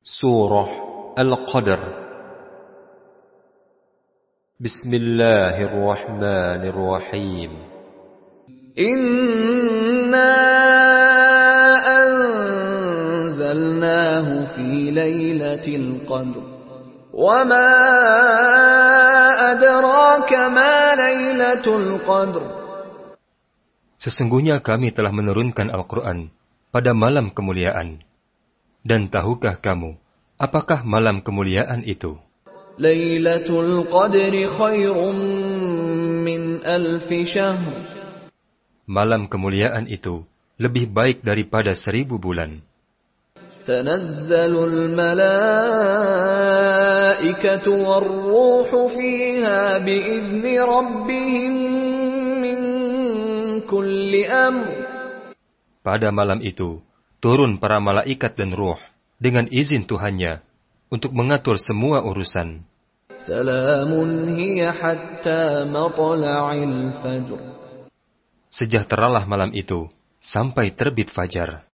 Surah Al-Qadr. Bismillahirrahmanirrahim. Inna anzalnahu fi laylatil qadr. Wa ma adraka ma laylatul qadr. Sesungguhnya kami telah menurunkan Al-Quran pada malam kemuliaan. Dan tahukah kamu, apakah malam kemuliaan itu? Laylatul Qadri khairum min alfi syahr. Malam kemuliaan itu lebih baik daripada seribu bulan. Tanazzalul malaikatu warruhu fiha biizni rabbihim min kulli amr. Pada malam itu, turun para malaikat dan ruh dengan izin Tuhannya untuk mengatur semua urusan. Salamun hiya hatta matla'il fajr. Sejahteralah malam itu sampai terbit fajar.